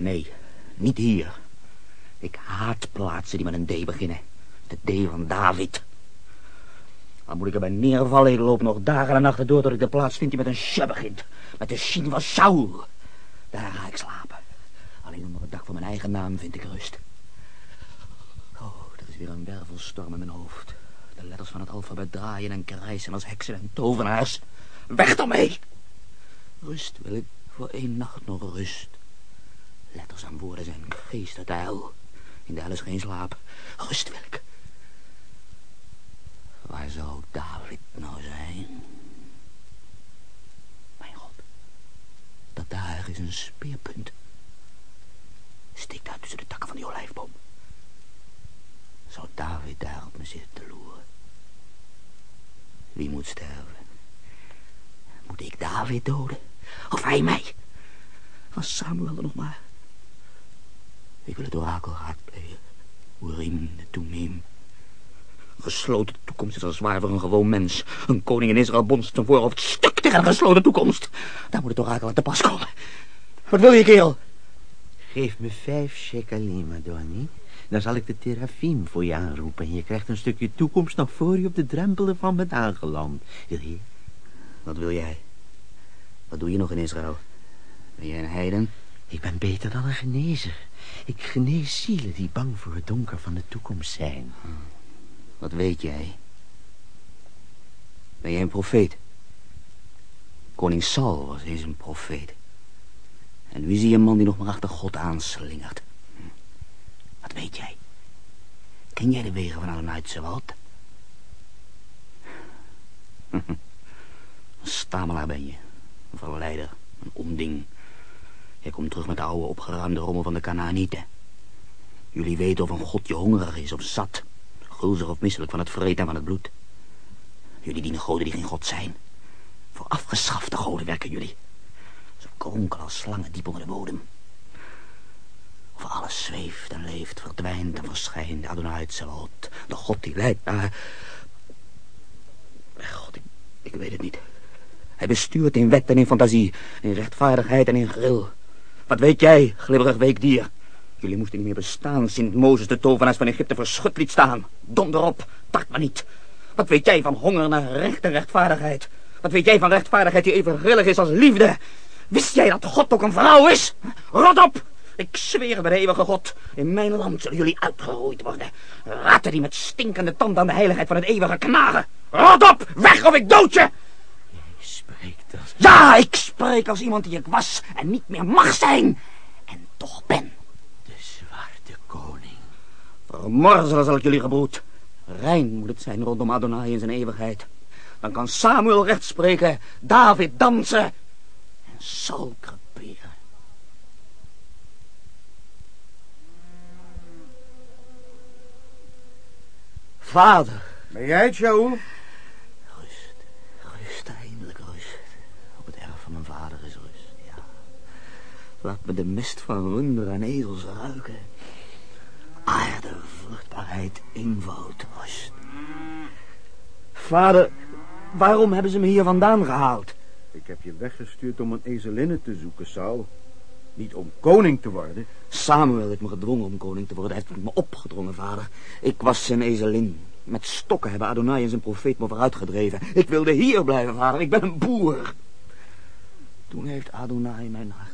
Nee, niet hier. Ik haat plaatsen die met een D beginnen. De D van David. Dan moet ik erbij neervallen. Ik loop nog dagen en nachten door tot ik de plaats vind die met een sh begint. Met de Shin van Saul. Daar ga ik slapen. Alleen onder het dak van mijn eigen naam vind ik rust. Oh, er is weer een wervelstorm in mijn hoofd. De letters van het alfabet draaien en krijsen als heksen en tovenaars. Weg ermee! Rust wil ik voor één nacht nog rust. Letters en woorden zijn geest uit de hel. In de hel is geen slaap. Rust wil ik. Waar zou David nou zijn? Mijn god. Dat daar is een speerpunt. Steekt uit tussen de takken van die olijfboom. Zou David daar op me zitten te loeren? Wie moet sterven? Moet ik David doden? Of hij mij? Was Samuel er nog maar? Ik wil het orakel raadplegen. Urim, de Tumim. Gesloten toekomst is al zwaar voor een gewoon mens. Een koning in Israël bonst zijn voorhoofd stuk tegen een gesloten toekomst. Daar moet het orakel aan te pas komen. Wat wil je, kerel? Geef me vijf shekalim, Madoni. Dan zal ik de terafim voor je aanroepen... en je krijgt een stukje toekomst nog voor je op de drempelen van bent aangeland. Wil je? Wat wil jij? Wat doe je nog in Israël? Ben jij een heiden? Ik ben beter dan een genezer. Ik genees zielen die bang voor het donker van de toekomst zijn. Wat weet jij? Ben jij een profeet? Koning Saul was eens een profeet. En nu zie je een man die nog maar achter God aanslingert. Wat weet jij? Ken jij de wegen van Adonai Tsewald? Een stamelaar ben je. Een verleider. Een onding. Jij komt terug met de oude opgeruimde rommel van de Canaanieten. Jullie weten of een god je hongerig is of zat. Gulzig of misselijk van het vreten en van het bloed. Jullie dienen goden die geen god zijn. Voor afgeschafte goden werken jullie. Ze kronkelen als slangen diep onder de bodem. Of alles zweeft en leeft, verdwijnt en verschijnt. Adonai Tselot, de god die leidt naar... God, ik, ik weet het niet. Hij bestuurt in wet en in fantasie, in rechtvaardigheid en in gril. Wat weet jij, glibberig weekdier? Jullie moesten niet meer bestaan sinds Mozes de tovenaars van Egypte verschut liet staan. Donder op, tart maar niet. Wat weet jij van honger naar recht en rechtvaardigheid? Wat weet jij van rechtvaardigheid die even grillig is als liefde? Wist jij dat God ook een vrouw is? Rot op! Ik zweer bij de eeuwige God, in mijn land zullen jullie uitgeroeid worden. Ratten die met stinkende tanden aan de heiligheid van het eeuwige knagen. Rot op! Weg of ik dood je! Spreekt als... Ja, ik spreek als iemand die ik was en niet meer mag zijn. En toch ben. De zwarte koning. Vermorzelen zal ik jullie gebroed. Rein moet het zijn rondom Adonai in zijn eeuwigheid. Dan kan Samuel recht spreken, David dansen en Saul creperen. Vader. Ben jij het, Shaul? Rust, rust, eindelijk rust. Op het erf van mijn vader is rust, ja. Laat me de mist van runderen en ezels ruiken. Aarde, vruchtbaarheid, eenvoud, rust. Vader, waarom hebben ze me hier vandaan gehaald? Ik heb je weggestuurd om een ezelinne te zoeken, Saul. Niet om koning te worden. Samuel heeft me gedwongen om koning te worden. Hij heeft me opgedrongen, vader. Ik was zijn ezelin. Met stokken hebben Adonai en zijn profeet me vooruitgedreven. Ik wilde hier blijven, vader. Ik ben een boer. Toen heeft Adonai mijn hart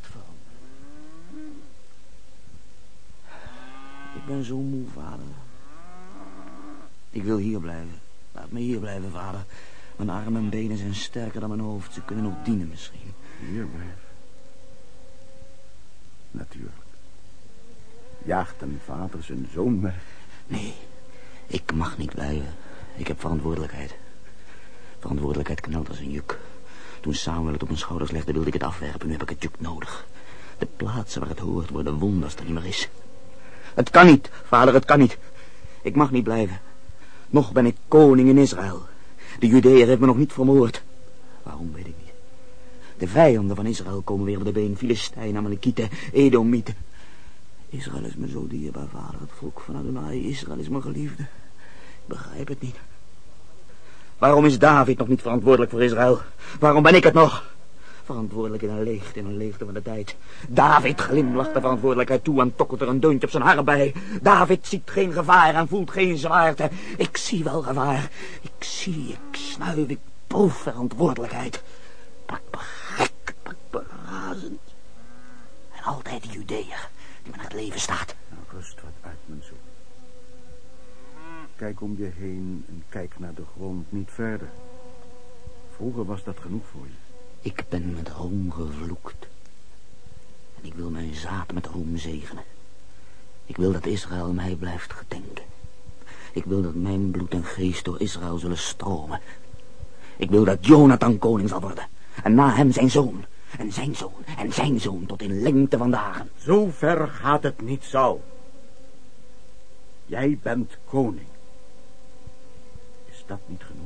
Ik ben zo moe, vader. Ik wil hier blijven. Laat me hier blijven, vader. Mijn armen en benen zijn sterker dan mijn hoofd. Ze kunnen nog dienen misschien. Hier blijf. Natuurlijk. Jaagt een vader zijn zoon weg? Nee, ik mag niet blijven. Ik heb verantwoordelijkheid. Verantwoordelijkheid knelt als een juk. Toen Samuel het op mijn schouders legde, wilde ik het afwerpen. Nu heb ik het juk nodig. De plaatsen waar het hoort worden wond als het er niet meer is. Het kan niet, vader, het kan niet. Ik mag niet blijven. Nog ben ik koning in Israël. De Judeër heeft me nog niet vermoord. Waarom weet ik niet. De vijanden van Israël komen weer op de been. Filistijnen, Amalekieten, Edomieten. Israël is me zo dierbaar, vader. Het volk van Adonai. Israël is mijn geliefde. Ik begrijp het niet. Waarom is David nog niet verantwoordelijk voor Israël? Waarom ben ik het nog? Verantwoordelijk in een leegte, in een leegte van de tijd. David glimlacht de verantwoordelijkheid toe en tokkelt er een deuntje op zijn haar bij. David ziet geen gevaar en voelt geen zwaarte. Ik zie wel gevaar. Ik zie, ik snuif, ik proef verantwoordelijkheid. Pak me gek, pak me razend. En altijd die Judeër die me naar het leven staat. Nou, rust wat uit, mijn zoon. Kijk om je heen en kijk naar de grond, niet verder. Vroeger was dat genoeg voor je. Ik ben met roem gevloekt. En ik wil mijn zaad met roem zegenen. Ik wil dat Israël mij blijft gedenken. Ik wil dat mijn bloed en geest door Israël zullen stromen. Ik wil dat Jonathan koning zal worden. En na hem zijn zoon. En zijn zoon. En zijn zoon tot in lengte van dagen. Zo ver gaat het niet, Saul. Jij bent koning. Is dat niet genoeg?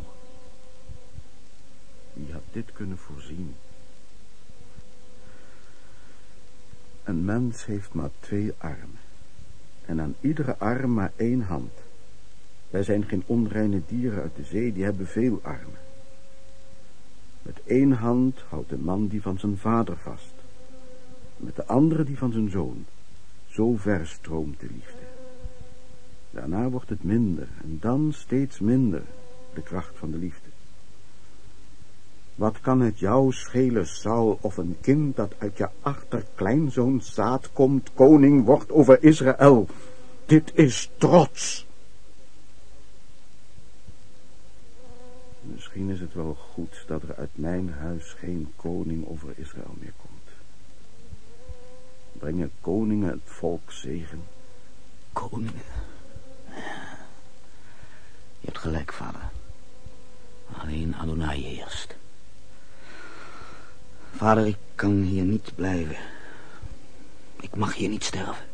Wie had dit kunnen voorzien? Een mens heeft maar twee armen. En aan iedere arm maar één hand. Wij zijn geen onreine dieren uit de zee, die hebben veel armen. Met één hand houdt de man die van zijn vader vast. Met de andere die van zijn zoon. Zo ver stroomt de liefde. Daarna wordt het minder en dan steeds minder, de kracht van de liefde. Wat kan het jou schelen, Saul, of een kind dat uit je achterkleinzoon zaad komt, koning wordt over Israël? Dit is trots. Misschien is het wel goed dat er uit mijn huis geen koning over Israël meer komt. Brengen koningen het volk zegen. Koningen. Je hebt gelijk, vader. Alleen Adonai heerst. Vader, ik kan hier niet blijven. Ik mag hier niet sterven.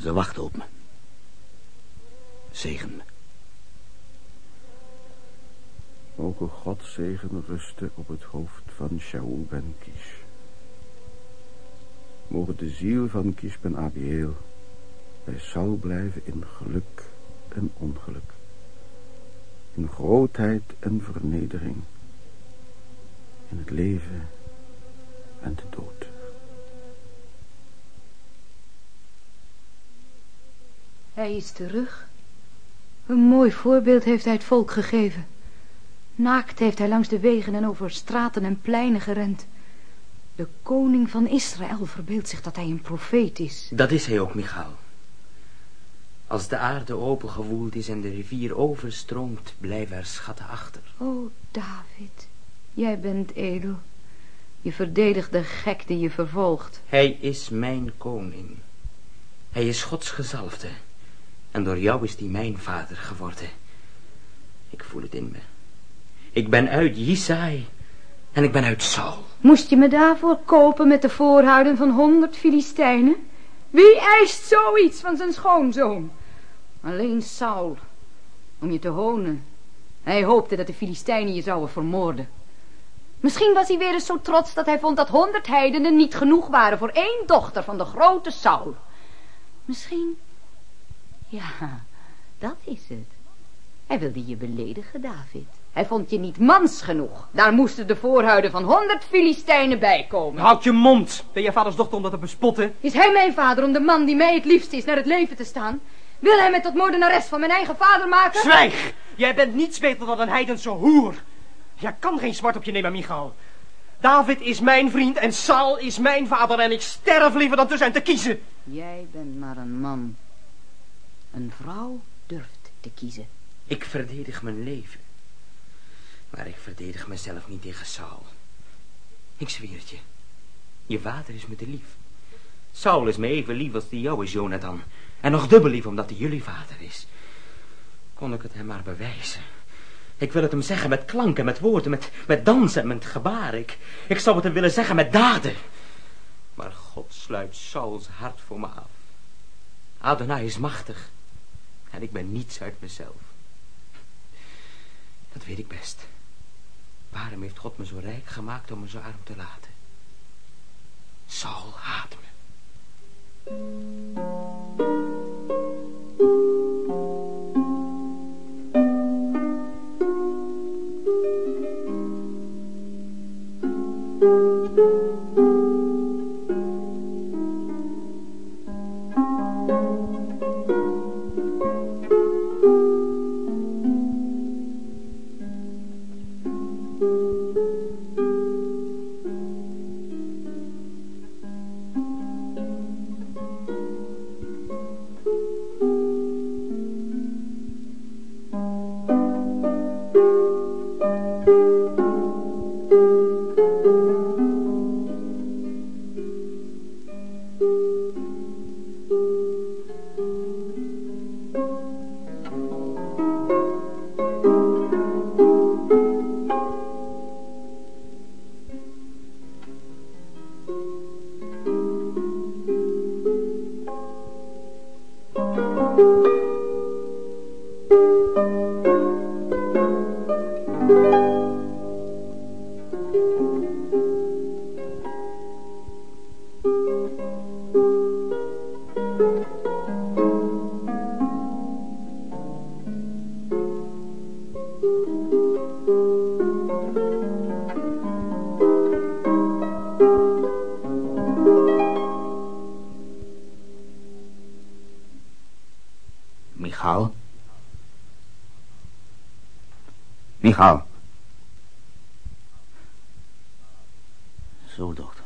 Ze wachten op me. Zegen me. Mogen Gods zegen rusten op het hoofd van Shaul ben Kish. Mogen de ziel van Kish ben Abiel bij Saul blijven in geluk en ongeluk. In grootheid en vernedering. In het leven en de dood. Hij is terug. Een mooi voorbeeld heeft hij het volk gegeven. Naakt heeft hij langs de wegen en over straten en pleinen gerend. De koning van Israël verbeeldt zich dat hij een profeet is. Dat is hij ook, Michaal. Als de aarde opengewoeld is en de rivier overstroomt, blijven er schatten achter. O, David, jij bent edel. Je verdedigt de gek die je vervolgt. Hij is mijn koning. Hij is Gods gezalfde. En door jou is hij mijn vader geworden. Ik voel het in me. Ik ben uit Jisai en ik ben uit Saul. Moest je me daarvoor kopen met de voorhouden van honderd Filistijnen? Wie eist zoiets van zijn schoonzoon? Alleen Saul, om je te honen. Hij hoopte dat de Filistijnen je zouden vermoorden. Misschien was hij weer eens zo trots dat hij vond dat honderd heidenen niet genoeg waren voor één dochter van de grote Saul. Misschien, ja, dat is het. Hij wilde je beledigen, David. Hij vond je niet mans genoeg. Daar moesten de voorhuiden van honderd Filistijnen bij komen. Houd je mond. Ben je vaders dochter om dat te bespotten? Is hij mijn vader om de man die mij het liefst is naar het leven te staan? Wil hij mij tot moordenares van mijn eigen vader maken? Zwijg! Jij bent niets beter dan een heidense hoer. Jij kan geen zwart op je nemen, Michael. David is mijn vriend en Saul is mijn vader en ik sterf liever dan tussen hen te kiezen. Jij bent maar een man. Een vrouw durft te kiezen. Ik verdedig mijn leven. Maar ik verdedig mezelf niet tegen Saul. Ik zweer het je. Je vader is me te lief. Saul is me even lief als die jou is, Jonathan. En nog dubbel lief omdat hij jullie vader is. Kon ik het hem maar bewijzen. Ik wil het hem zeggen met klanken, met woorden, met, met dansen, met gebaren. Ik, ik zou het hem willen zeggen met daden. Maar God sluit Sauls hart voor me af. Adonai is machtig. En ik ben niets uit mezelf. Dat weet ik best. Waarom heeft God me zo rijk gemaakt om me zo arm te laten? Saul haat me. MUZIEK Michaal? Zo, dochter.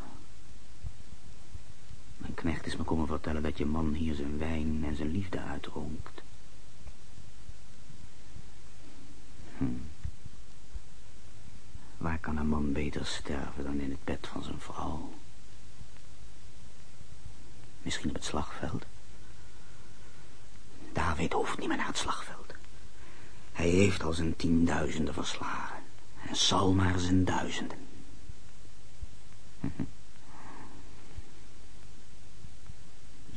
Mijn knecht is me komen vertellen dat je man hier zijn wijn en zijn liefde uitronkt. Hm. Waar kan een man beter sterven dan in het bed van zijn vrouw? Misschien op het slagveld? David hoeft niet meer naar het slagveld. Hij heeft al zijn tienduizenden verslagen. En zal maar zijn duizenden.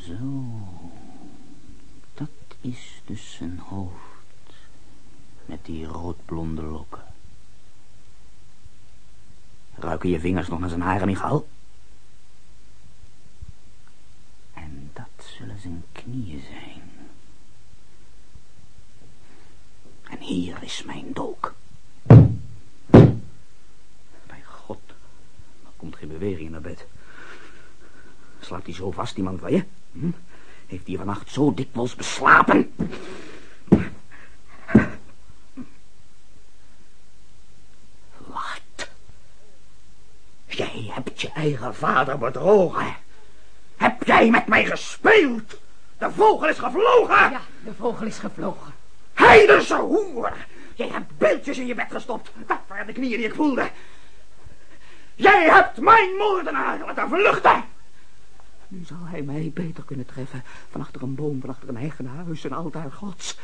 Zo. Dat is dus zijn hoofd. Met die roodblonde lokken. Ruiken je vingers nog naar zijn haren, Michal? En dat zullen zijn knieën zijn. En hier is mijn dolk. Bij God, er komt geen beweging naar bed. Slaapt hij zo vast, die man van je? Hm? Heeft hij vannacht zo dikwijls beslapen? Wat? Jij hebt je eigen vader bedrogen. Heb jij met mij gespeeld? De vogel is gevlogen! Ja, de vogel is gevlogen. Heidense hoer! Jij hebt beeldjes in je bed gestopt. Dat waren de knieën die ik voelde. Jij hebt mijn moordenaar laten vluchten. Nu zal hij mij beter kunnen treffen. Van achter een boom, van achter een heg, een huis, een altaar gods.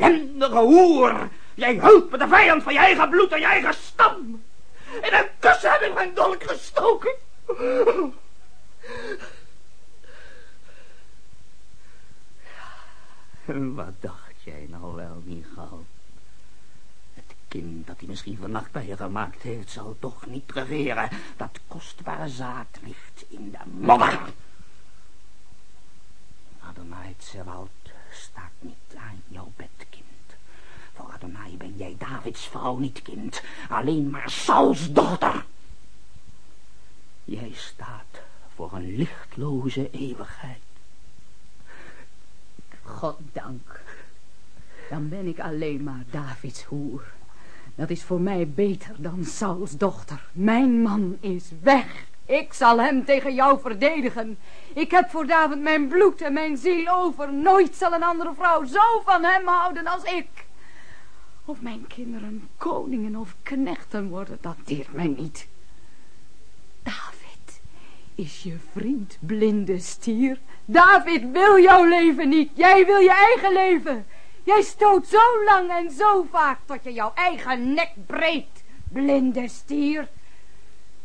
Ellendige hoer! Jij hult met de vijand van je eigen bloed en je eigen stam. In een kus heb ik mijn dolk gestoken. wat dacht jij nou wel, Michal? Het kind dat hij misschien vannacht bij je gemaakt heeft, zal toch niet regeren. Dat kostbare zaad ligt in de modder. Adonai Tsewald staat niet aan jouw bed, kind. Voor Adonai ben jij Davids vrouw niet, kind. Alleen maar Sauls dochter. Jij staat voor een lichtloze eeuwigheid. Goddank. Dan ben ik alleen maar Davids hoer. Dat is voor mij beter dan Sauls dochter. Mijn man is weg. Ik zal hem tegen jou verdedigen. Ik heb voor David mijn bloed en mijn ziel over. Nooit zal een andere vrouw zo van hem houden als ik. Of mijn kinderen koningen of knechten worden, dat deert mij niet. Is je vriend, blinde stier. David wil jouw leven niet. Jij wil je eigen leven. Jij stoot zo lang en zo vaak tot je jouw eigen nek breekt, blinde stier.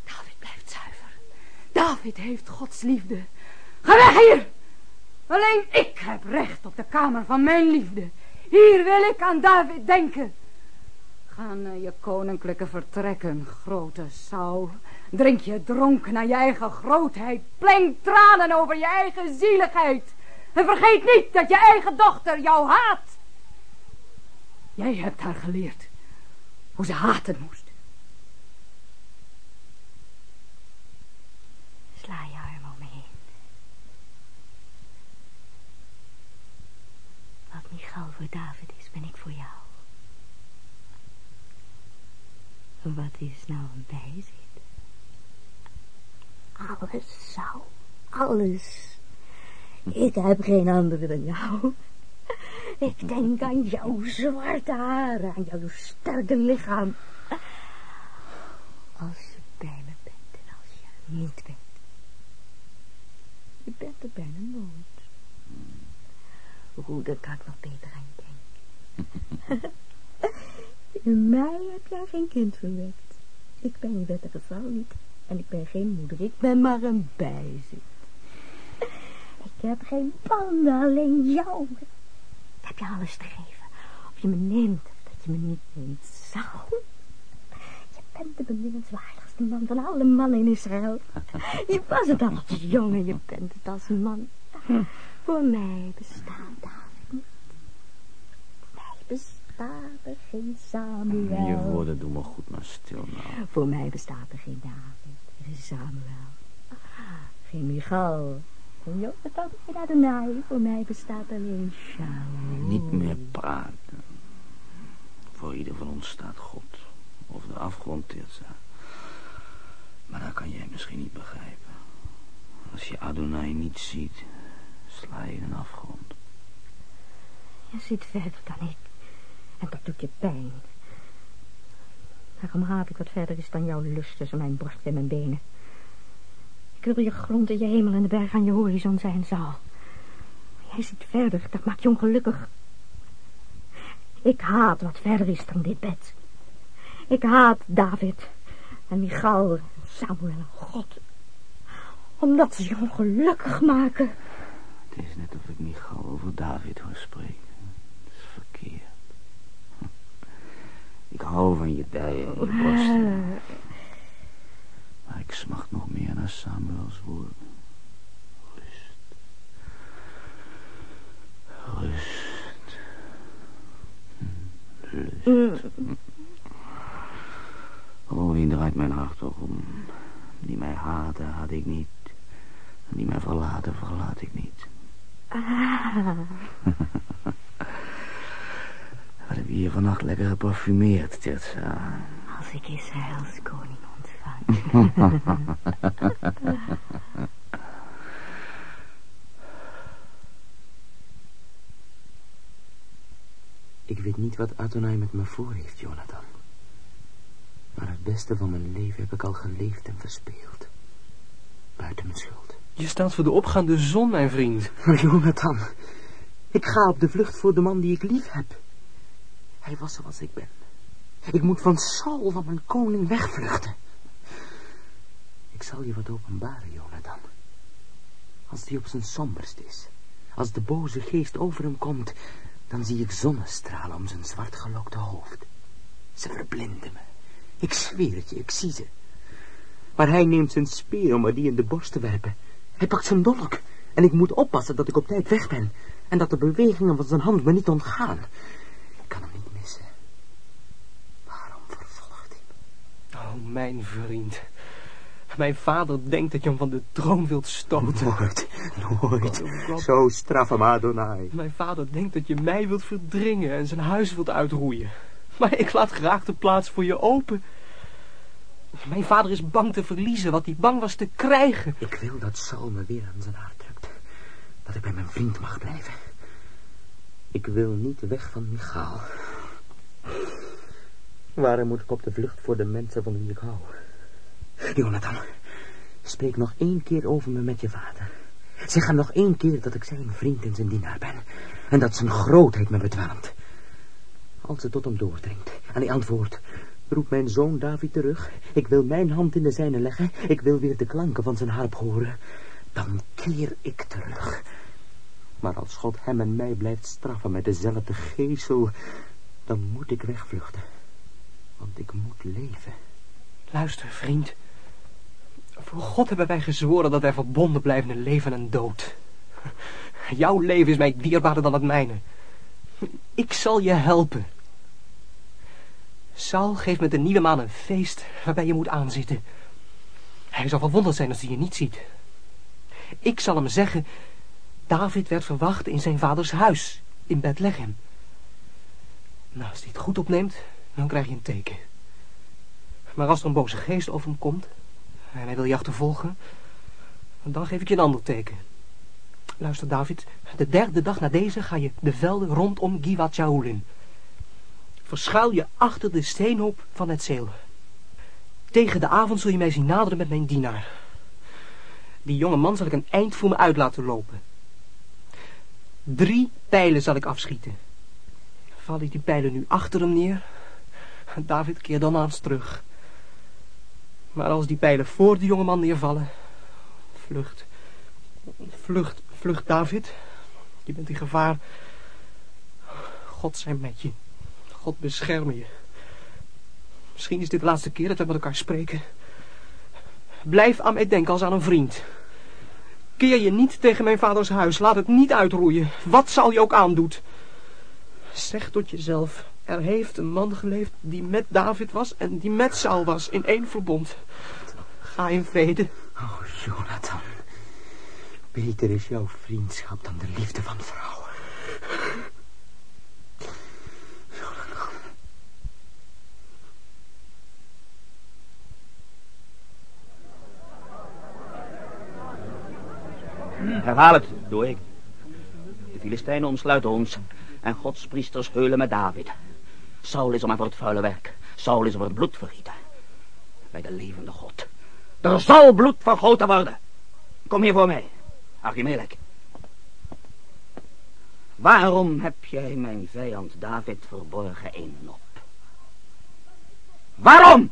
David blijft zuiver. David heeft Gods liefde. Ga weg hier! Alleen ik heb recht op de kamer van mijn liefde. Hier wil ik aan David denken. Ga naar je koninklijke vertrekken, grote Saul. Drink je dronken naar je eigen grootheid. Pleng tranen over je eigen zieligheid. En vergeet niet dat je eigen dochter jou haat. Jij hebt haar geleerd hoe ze haten moest. Sla je arm om me heen. Wat Michal voor David is, ben ik voor jou. Wat is nou een bijzit? Alles zou, alles. Ik heb geen andere dan jou. Ik denk aan jouw zwarte haren, aan jouw sterke lichaam. Als je bij me bent en als je niet bent. Je bent er bijna nooit. Hoe, daar kan ik nog beter aan denken. In mij heb jij geen kind verwekt. Ik ben je wettige vrouw niet. En ik ben geen moeder, ik ben maar een bijzit. Ik heb geen banden, alleen jou. Ik heb je alles te geven. Of je me neemt, of dat je me niet neemt. Zo. Je bent de beminnenswaardigste man van alle mannen in Israël. Je was het al als jongen, je bent het als man. Voor mij bestaat David niet. Voor mij bestaat er geen Samuel. Je woorden doen me goed, maar stil nou. Voor mij bestaat er geen David, Samuel. Geen Michal, geen Jonathan, geen Adonai. Voor mij bestaat alleen Shaul. Niet meer praten. Voor ieder van ons staat God. Of de afgrond, Tirza. Maar dat kan jij misschien niet begrijpen. Als je Adonai niet ziet, sla je in een afgrond. Je ziet verder dan ik. En dat doet je pijn. Daarom haat ik wat verder is dan jouw lust tussen mijn borst en mijn benen. Ik wil je grond en je hemel en de berg aan je horizon zijn zal. Jij ziet verder, dat maakt je ongelukkig. Ik haat wat verder is dan dit bed. Ik haat David en Michal en Samuel en God. Omdat ze je ongelukkig maken. Het is net of ik Michal over David hoor spreken. Het is verkeerd. Ik hou van je dijen en je borsten. Maar ik smacht nog meer naar Samuels woorden. Rust. Rust. Hm, Lust. Oh, wie draait mijn hart toch om? Die mij haten, haat ik niet. En die mij verlaten, verlaat ik niet. Ah, Wat heb je hier vannacht lekker geparfumeerd, Tirza? als ik Israëls koning ontvang. Ik weet niet wat Adonai met me voor heeft, Jonathan. Maar het beste van mijn leven heb ik al geleefd en verspeeld. Buiten mijn schuld. Je staat voor de opgaande zon, mijn vriend. Maar Jonathan, ik ga op de vlucht voor de man die ik lief heb. Hij was zoals ik ben. Ik moet van Saul, van mijn koning, wegvluchten. Ik zal je wat openbaren, Jonathan. Als die op zijn somberst is, als de boze geest over hem komt, dan zie ik zonnestralen om zijn zwartgelokte hoofd. Ze verblinden me. Ik zweer het je, ik zie ze. Maar hij neemt zijn speer om me die in de borst te werpen. Hij pakt zijn dolk. En ik moet oppassen dat ik op tijd weg ben. En dat de bewegingen van zijn hand me niet ontgaan. Ik kan hem niet missen. Waarom vervolgt hij me? Oh, mijn vriend. Mijn vader denkt dat je hem van de troon wilt stoten. Nooit, nooit. Oh, God. Zo straf hem Adonai. Mijn vader denkt dat je mij wilt verdringen en zijn huis wilt uitroeien. Maar ik laat graag de plaats voor je open. Mijn vader is bang te verliezen wat hij bang was te krijgen. Ik wil dat Saul me weer aan zijn hart drukt. Dat ik bij mijn vriend mag blijven. Ik wil niet weg van Michaal. Waarom moet ik op de vlucht voor de mensen van wie ik hou? Jonathan, spreek nog één keer over me met je vader. Zeg hem nog één keer dat ik zijn vriend en zijn dienaar ben. En dat zijn grootheid me bedwelmt. Als het tot hem doordringt en hij antwoordt... Roep mijn zoon David terug. Ik wil mijn hand in de zijne leggen. Ik wil weer de klanken van zijn harp horen. Dan keer ik terug. Maar als God hem en mij blijft straffen met dezelfde geesel... dan moet ik wegvluchten. Want ik moet leven. Luister, vriend. Voor God hebben wij gezworen dat wij verbonden blijven in leven en dood. Jouw leven is mij dierbaarder dan het mijne. Ik zal je helpen. Saul geeft met de nieuwe maan een feest waarbij je moet aanzitten. Hij zal verwonderd zijn als hij je niet ziet. Ik zal hem zeggen, David werd verwacht in zijn vaders huis, in Bethlehem. Nou, als hij het goed opneemt, dan krijg je een teken. Maar als er een boze geest over hem komt, en hij wil je achtervolgen, dan geef ik je een ander teken. Luister, David, de derde dag na deze ga je de velden rondom Givat in. Verschuil je achter de steenhoop van het zeel. Tegen de avond zul je mij zien naderen met mijn dienaar. Die jonge man zal ik een eind voor me uit laten lopen. Drie pijlen zal ik afschieten. Val ik die pijlen nu achter hem neer? David, keer dan eens terug. Maar als die pijlen voor de jonge man neervallen... Vlucht. Vlucht, vlucht, David. Je bent in gevaar. God zijn met je. God beschermen je. Misschien is dit de laatste keer dat we met elkaar spreken. Blijf aan mij denken als aan een vriend. Keer je niet tegen mijn vaders huis. Laat het niet uitroeien. Wat zal je ook aandoet. Zeg tot jezelf. Er heeft een man geleefd die met David was en die met Saul was in één verbond. Ga in vrede. Oh, Jonathan. Beter is jouw vriendschap dan de liefde van vrouwen. Jonathan. Herhaal het, doe ik. De Filistijnen omsluiten ons en Gods priesters heulen met David. Saul is er maar voor het vuile werk. Saul is er voor het bloed vergieten. Bij de levende God. Er zal bloed vergoten worden. Kom hier voor mij, Achimelech. Waarom heb jij mijn vijand David verborgen in nop? Waarom?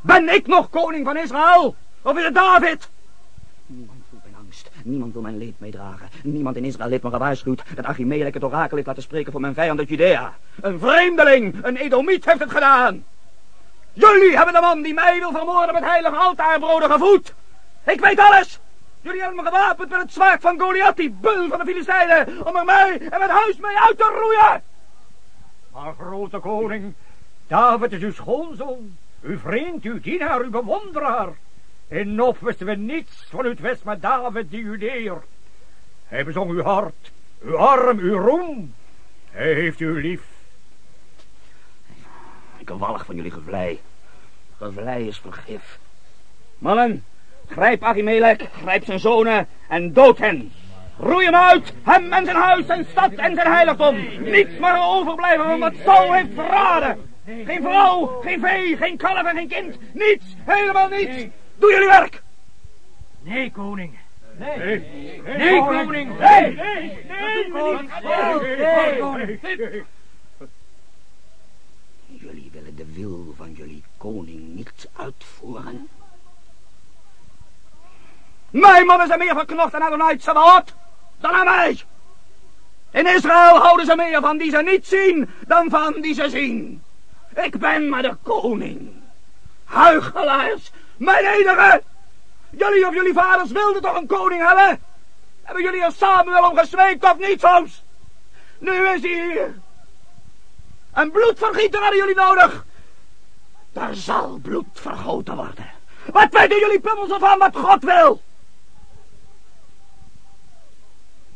Ben ik nog koning van Israël? Of is het David? Niemand voelt mijn angst. Niemand wil mijn leed meedragen. Niemand in Israël heeft me gewaarschuwd dat Achimelech het orakel heeft laten spreken voor mijn vijand uit Judea. Een vreemdeling, een Edomiet heeft het gedaan. Jullie hebben de man die mij wil vermoorden met heilige altaarbroden gevoed. Ik weet alles. Jullie hebben me gewapend met het zwaard van Goliath, die bul van de Filistijnen, om er mij en mijn huis mee uit te roeien. Maar grote koning, David is uw schoonzoon, uw vriend, uw dienaar, uw bewonderaar. In Nof wisten we niets van uw twist met David die Judeer. Hij bezong uw hart, uw arm, uw roem. Hij heeft u lief. Ik walg van jullie gevlei. Gevlei is vergif. Mannen, grijp Achimelech, grijp zijn zonen en dood hen. Roei hem uit, hem en zijn huis, zijn stad en zijn heiligdom. Niets mag er overblijven van wat Saul heeft verraden. Geen vrouw, geen vee, geen kalf en geen kind. Niets, helemaal niets. Doe jullie werk. Nee, koning. Nee. Nee, Nee, koning. Nee. Nee. Nee, koning. Nee, Nee, koning. Jullie willen de wil van jullie koning niet uitvoeren. Mijn mannen zijn meer verknocht dan Adonai Tsabaot, dan aan mij. In Israël houden ze meer van die ze niet zien, dan van die ze zien. Ik ben maar de koning. Huichelaars, mijn enige. Jullie of jullie vaders wilden toch een koning hebben? Hebben jullie er Samuel om gesmeekt of niet soms? Nu is hij hier. En bloedvergieten hadden jullie nodig. Er zal bloed vergoten worden. Wat weten jullie pummels ervan wat God wil?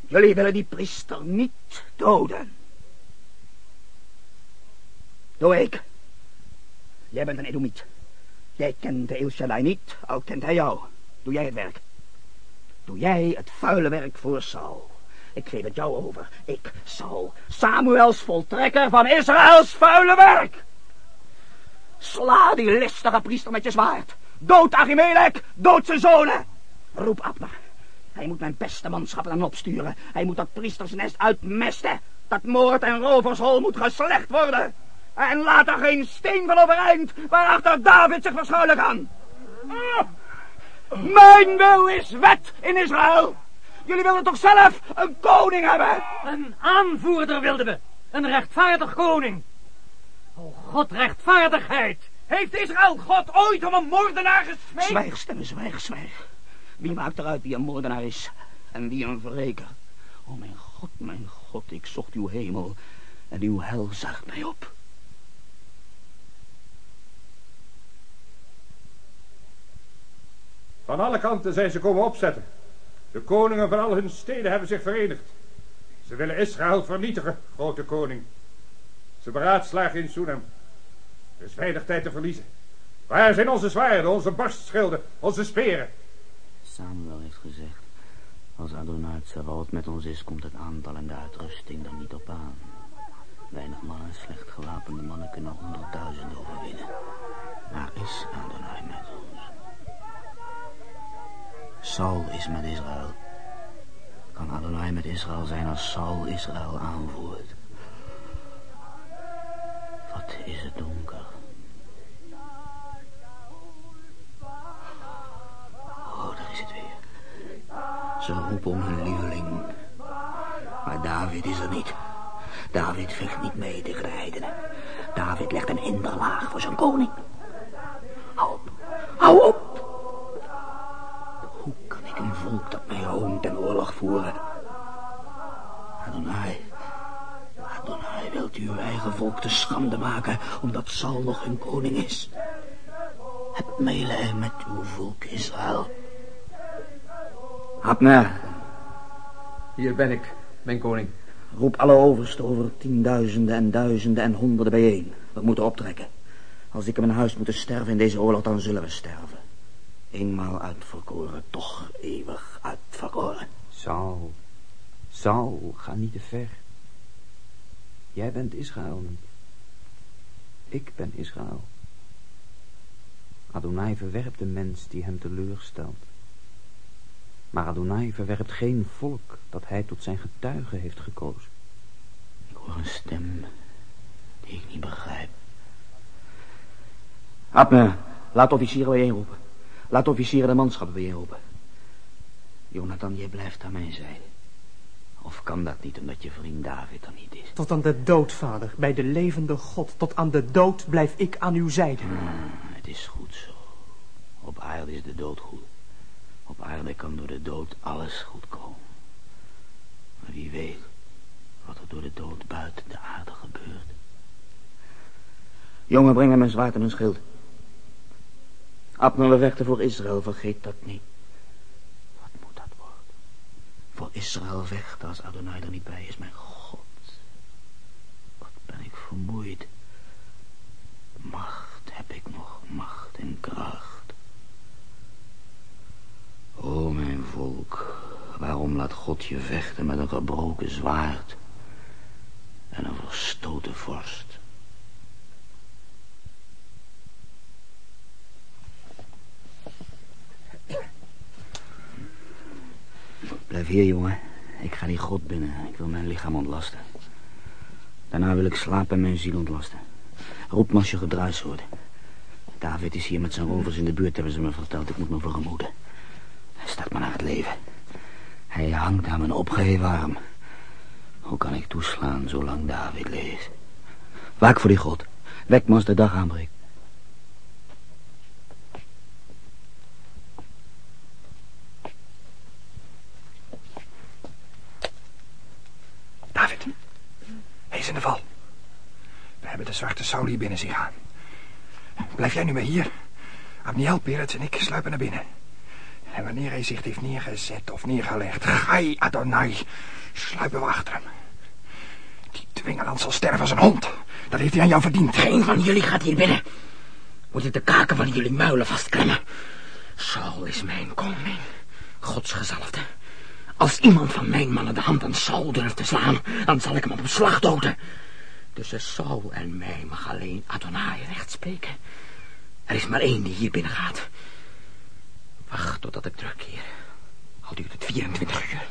Jullie willen die priester niet doden. Doe ik. Jij bent een Edomiet. Jij kent Shaddai niet, ook kent hij jou. Doe jij het werk. Doe jij het vuile werk voor Saul. Ik geef het jou over. Ik, Saul, Samuels voltrekker van Israëls vuile werk. Sla die listige priester met je zwaard. Dood Achimelech, dood zijn zonen. Roep Abner. Hij moet mijn beste manschappen aan opsturen. Hij moet dat priestersnest uitmesten. Dat moord en rovershol moet geslecht worden. En laat er geen steen van overeind waarachter David zich verschuilen kan. Mijn wil is wet in Israël. Jullie wilden toch zelf een koning hebben? Een aanvoerder wilden we. Een rechtvaardig koning. O God, rechtvaardigheid. Heeft Israël God ooit om een moordenaar gesmeekt? Zwijg, stemmen, zwijg, zwijg. Wie maakt eruit wie een moordenaar is en wie een wreker? O mijn God, mijn God, ik zocht uw hemel en uw hel zag mij op. Van alle kanten zijn ze komen opzetten. De koningen van al hun steden hebben zich verenigd. Ze willen Israël vernietigen, grote koning. Ze beraadslagen in Soenam. Er is weinig tijd te verliezen. Waar zijn onze zwaarden, onze barstschilden, onze speren? Samuel heeft gezegd, als Adonai Tsabaoth met ons is, komt het aantal en de uitrusting er niet op aan. Weinig mannen, slecht gewapende mannen kunnen honderdduizend overwinnen. Waar is Adonai met ons? Saul is met Israël. Kan Adonai met Israël zijn als Saul Israël aanvoert. Wat is het donker. Oh, daar is het weer. Ze roepen om hun lieveling. Maar David is er niet. David vecht niet mee tegen de. David legt een hinderlaag voor zijn koning. Hou op. Hou op. Dat mij hoont en oorlog voeren? Adonai. Adonai, wilt u uw eigen volk te schande maken, omdat Saul nog hun koning is? Heb meelij met uw volk Israël. Abner, Hier ben ik, mijn koning. roep alle oversten over tienduizenden en duizenden en honderden bijeen. We moeten optrekken. Als ik in mijn huis moet sterven in deze oorlog, dan zullen we sterven. Eenmaal uitverkoren, toch eeuwig uitverkoren. Saul, Saul, ga niet te ver. Jij bent Israël niet. Ik ben Israël. Adonai verwerpt de mens die hem teleurstelt. Maar Adonai verwerpt geen volk dat hij tot zijn getuige heeft gekozen. Ik hoor een stem die ik niet begrijp. Abner, laat officieren bijeenroepen. Laat officieren de manschappen bijeenroepen. Jonathan, jij blijft aan mijn zijde. Of kan dat niet omdat je vriend David er niet is? Tot aan de dood, vader, bij de levende God. Tot aan de dood blijf ik aan uw zijde. Hmm, het is goed zo. Op aarde is de dood goed. Op aarde kan door de dood alles goed komen. Maar wie weet wat er door de dood buiten de aarde gebeurt. Jongen, breng hem een zwaard en een schild. Abner, we vechten voor Israël, vergeet dat niet. Wat moet dat worden? Voor Israël vechten als Adonai er niet bij is, mijn God. Wat ben ik vermoeid. Macht heb ik nog, macht en kracht. O mijn volk, waarom laat God je vechten met een gebroken zwaard en een verstoten vorst? Blijf hier, jongen. Ik ga die grot binnen. Ik wil mijn lichaam ontlasten. Daarna wil ik slapen en mijn ziel ontlasten. Roep me als je gedruis hoort. David is hier met zijn rovers in de buurt, hebben ze me verteld. Ik moet me vermoeden. Hij staat me naar het leven. Hij hangt aan mijn opgeheven arm. Hoe kan ik toeslaan zolang David leeft? Waak voor die god. Wek me als de dag aanbreekt. David, hij We hebben de zwarte Saul hier binnen zien gaan. Blijf jij nu maar hier. Abniel, Peretz en ik sluipen naar binnen. En wanneer hij zich heeft neergezet of neergelegd, Gai Adonai, sluipen we achter hem. Die dwingeland zal sterven als een hond. Dat heeft hij aan jou verdiend. Geen van jullie gaat hier binnen. Moet ik de kaken van jullie muilen vastklemmen. Saul is mijn koning. Gods gezalfde. Als iemand van mijn mannen de hand aan Saul durft te slaan, dan zal ik hem op een slag doden. Tussen Saul en mij mag alleen Adonai recht spreken. Er is maar één die hier binnen gaat. Wacht totdat ik terugkeer. Al duurt het 24 uur.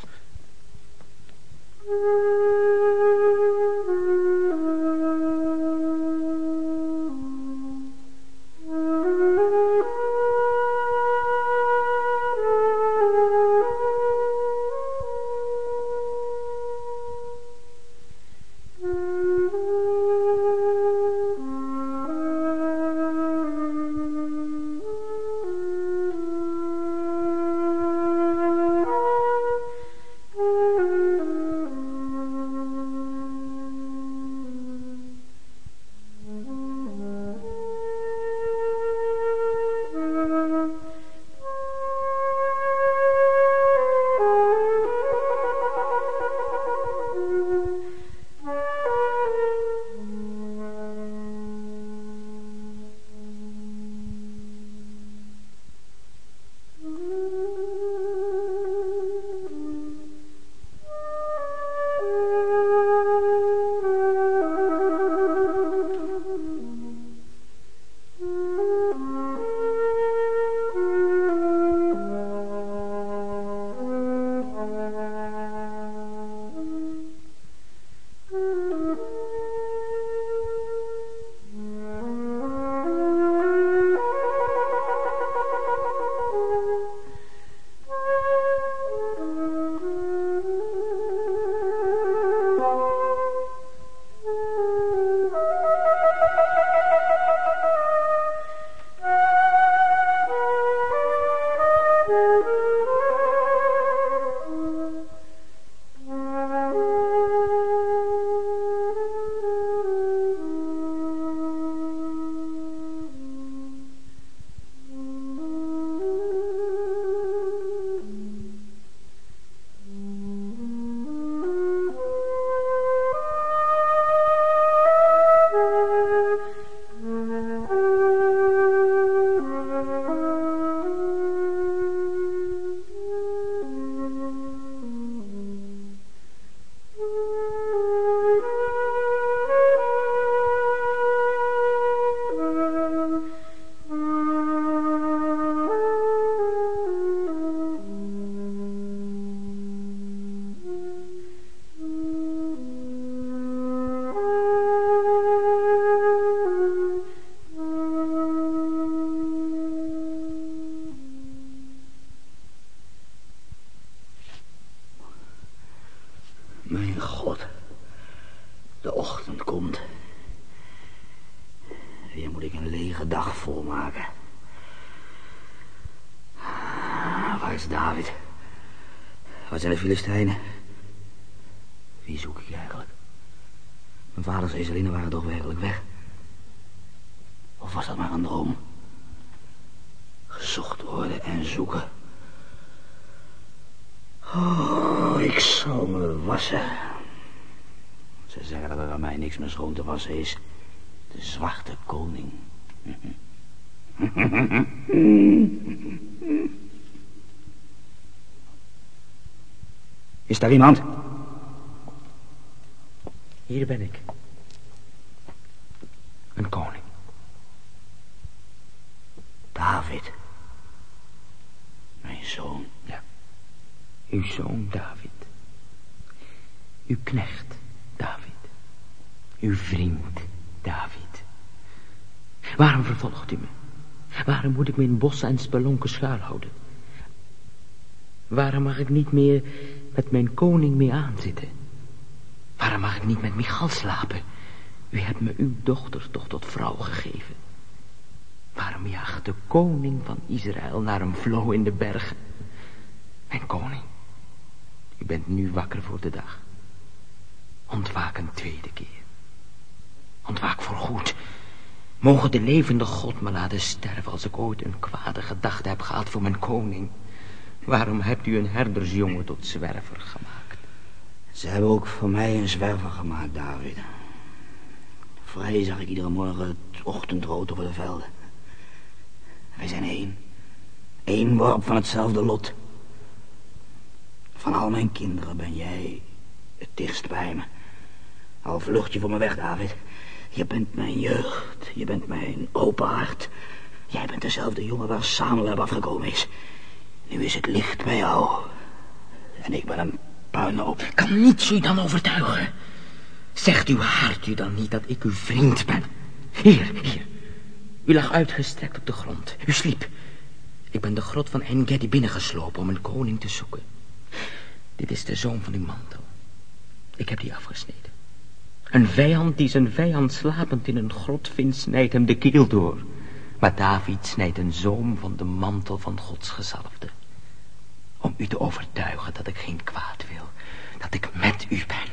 Mijn god. De ochtend komt. Hier moet ik een lege dag volmaken. Waar is David? Waar zijn de Filistijnen? Wie zoek ik eigenlijk? Mijn vaders ezelinnen waren toch werkelijk weg? Of was dat maar een droom? Gezocht worden en zoeken. Oh, ik zal me wassen. Ze zeggen dat er aan mij niks meer schoon te wassen is. De zwarte koning. Is daar iemand? Hier ben ik. Een koning. David. Mijn zoon. Ja. Uw zoon David. Uw knecht David. Uw vriend David. Waarom vervolgt u me? Waarom moet ik me in bossen en spelonken schuilhouden? Waarom mag ik niet meer met mijn koning mee aanzitten? Waarom mag ik niet met Michal slapen? U hebt me uw dochter toch tot vrouw gegeven. Waarom jaagt de koning van Israël naar een vlo in de bergen? Mijn koning, u bent nu wakker voor de dag. Ontwaak een tweede keer. Ontwaak voor goed. Mogen de levende God me laten sterven als ik ooit een kwade gedachte heb gehad voor mijn koning. Waarom hebt u een herdersjongen tot zwerver gemaakt? Ze hebben ook van mij een zwerver gemaakt, David. Vrij zag ik iedere morgen het ochtendrood over de velden. Wij zijn één. Eén worp van hetzelfde lot. Van al mijn kinderen ben jij het dichtst bij me. Al vlucht je voor me weg, David. Je bent mijn jeugd. Je bent mijn open hart. Jij bent dezelfde jongen waar Samuel afgekomen is. Nu is het licht bij jou. En ik ben een puinhoop. Kan niets u dan overtuigen? Zegt uw hart u dan niet dat ik uw vriend ben? Hier, hier. U lag uitgestrekt op de grond. U sliep. Ik ben de grot van Engedi binnengeslopen om een koning te zoeken. Dit is de zoom van uw mantel. Ik heb die afgesneden. Een vijand die zijn vijand slapend in een grot vindt, snijdt hem de keel door. Maar David snijdt een zoom van de mantel van Gods gezalfde. Om u te overtuigen dat ik geen kwaad wil. Dat ik met u ben.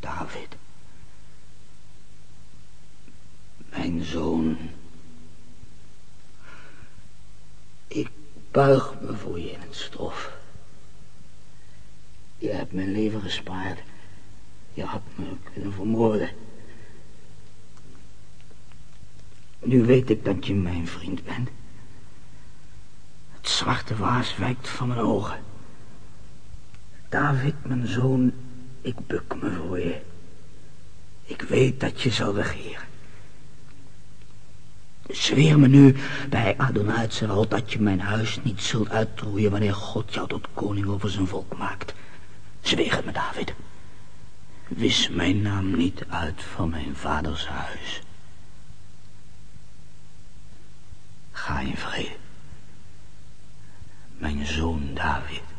David. Mijn zoon. Ik buig me voor je in het stof. Je hebt mijn leven gespaard. Je had me kunnen vermoorden. Nu weet ik dat je mijn vriend bent. Het zwarte waas wijkt van mijn ogen. David, mijn zoon, ik buk me voor je. Ik weet dat je zal regeren. Zweer me nu bij Adonai dat je mijn huis niet zult uitroeien wanneer God jou tot koning over zijn volk maakt. Zweeg het me, David. Wis mijn naam niet uit van mijn vaders huis. Ga in vrede. Mijn zoon David.